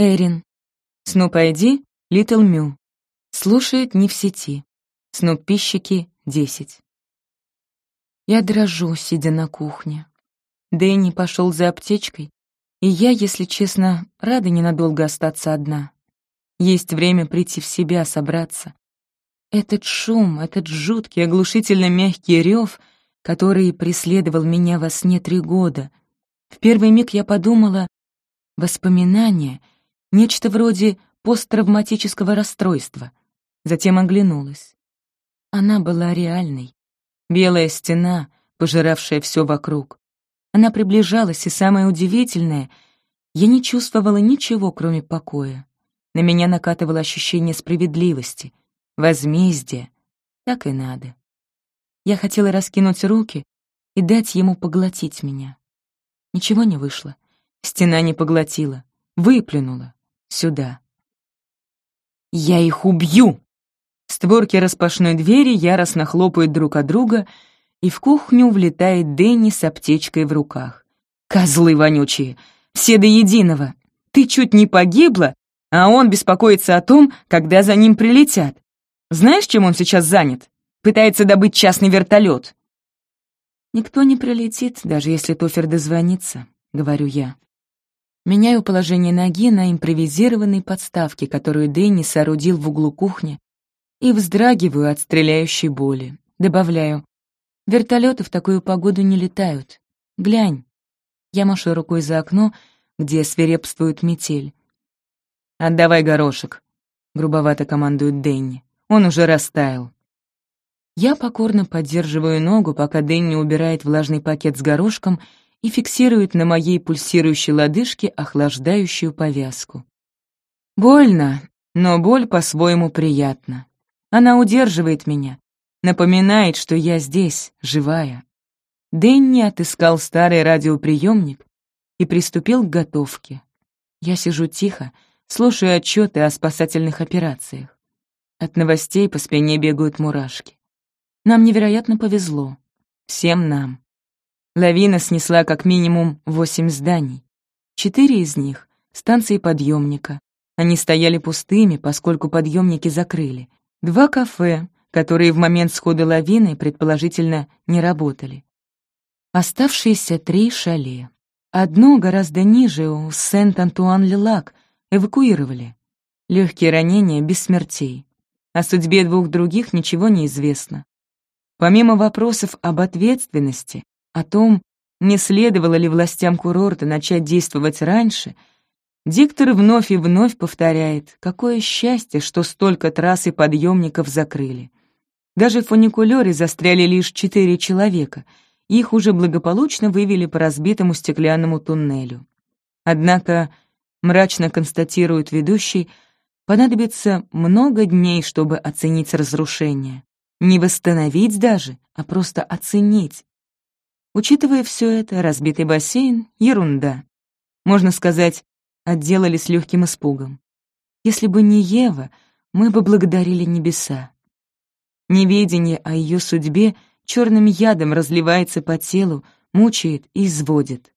Эрин. Снуп Айди, Литл Мю. Слушает не в сети. Снуппищики, 10. Я дрожу, сидя на кухне. Дэнни пошел за аптечкой, и я, если честно, рада ненадолго остаться одна. Есть время прийти в себя, собраться. Этот шум, этот жуткий, оглушительно мягкий рев, который преследовал меня во сне три года. В первый миг я подумала, воспоминания, нечто вроде посттравматического расстройства. Затем оглянулась. Она была реальной. Белая стена, пожиравшая все вокруг. Она приближалась, и самое удивительное, я не чувствовала ничего, кроме покоя. На меня накатывало ощущение справедливости, возмездия. Так и надо. Я хотела раскинуть руки и дать ему поглотить меня. Ничего не вышло. Стена не поглотила, выплюнула. Сюда. «Я их убью!» Створки распашной двери яростно хлопают друг от друга, и в кухню влетает Дэнни с аптечкой в руках. «Козлы вонючие! Все до единого! Ты чуть не погибла, а он беспокоится о том, когда за ним прилетят. Знаешь, чем он сейчас занят? Пытается добыть частный вертолет. «Никто не прилетит, даже если Тофер дозвонится», — говорю я. Меняю положение ноги на импровизированной подставке, которую Дэнни соорудил в углу кухни, и вздрагиваю от стреляющей боли. Добавляю, вертолеты в такую погоду не летают. Глянь. Я машу рукой за окно, где свирепствует метель. «Отдавай горошек», — грубовато командует Дэнни. «Он уже растаял». Я покорно поддерживаю ногу, пока Дэнни убирает влажный пакет с горошком и фиксирует на моей пульсирующей лодыжке охлаждающую повязку. Больно, но боль по-своему приятна. Она удерживает меня, напоминает, что я здесь, живая. Дэнни отыскал старый радиоприемник и приступил к готовке. Я сижу тихо, слушаю отчеты о спасательных операциях. От новостей по спине бегают мурашки. Нам невероятно повезло. Всем нам. Лавина снесла как минимум восемь зданий. Четыре из них — станции подъемника. Они стояли пустыми, поскольку подъемники закрыли. Два кафе, которые в момент схода лавины, предположительно, не работали. Оставшиеся три шале. Одно гораздо ниже, у Сент-Антуан-Лелак, эвакуировали. Легкие ранения без смертей. О судьбе двух других ничего не известно. Помимо вопросов об ответственности, о том, не следовало ли властям курорта начать действовать раньше — Диктор вновь и вновь повторяет, какое счастье, что столько трасс и подъемников закрыли. Даже в фуникулёре застряли лишь четыре человека, их уже благополучно вывели по разбитому стеклянному туннелю. Однако, мрачно констатирует ведущий, понадобится много дней, чтобы оценить разрушение. Не восстановить даже, а просто оценить. Учитывая все это, разбитый бассейн — ерунда. Можно сказать, отделались легким испугом. Если бы не Ева, мы бы благодарили небеса. Неведение о ее судьбе черным ядом разливается по телу, мучает и изводит.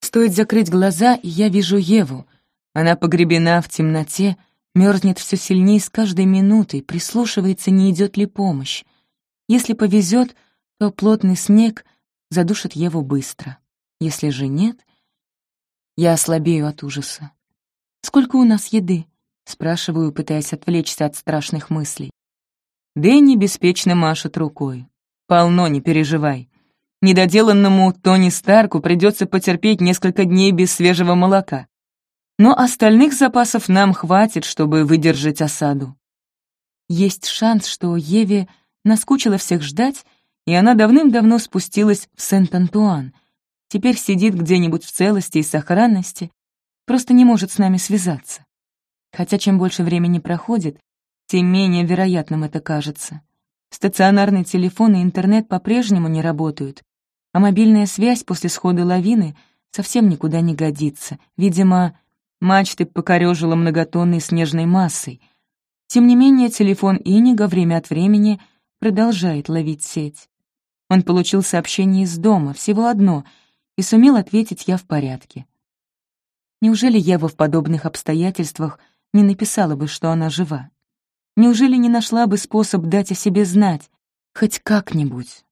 Стоит закрыть глаза, и я вижу Еву. Она погребена в темноте, мерзнет все сильнее с каждой минутой, прислушивается, не идет ли помощь. Если повезет, то плотный снег задушит Еву быстро. Если же нет — я ослабею от ужаса. «Сколько у нас еды?» — спрашиваю, пытаясь отвлечься от страшных мыслей. Дэнни беспечно машет рукой. «Полно, не переживай. Недоделанному Тони Старку придется потерпеть несколько дней без свежего молока. Но остальных запасов нам хватит, чтобы выдержать осаду. Есть шанс, что Еве наскучило всех ждать, и она давным-давно спустилась в Сент-Антуан — Теперь сидит где-нибудь в целости и сохранности, просто не может с нами связаться. Хотя чем больше времени проходит, тем менее вероятным это кажется. Стационарный телефон и интернет по-прежнему не работают, а мобильная связь после схода лавины совсем никуда не годится. Видимо, мачты покорёжило многотонной снежной массой. Тем не менее, телефон Инига время от времени продолжает ловить сеть. Он получил сообщение из дома, всего одно — и сумел ответить «я в порядке». Неужели Ева в подобных обстоятельствах не написала бы, что она жива? Неужели не нашла бы способ дать о себе знать, хоть как-нибудь?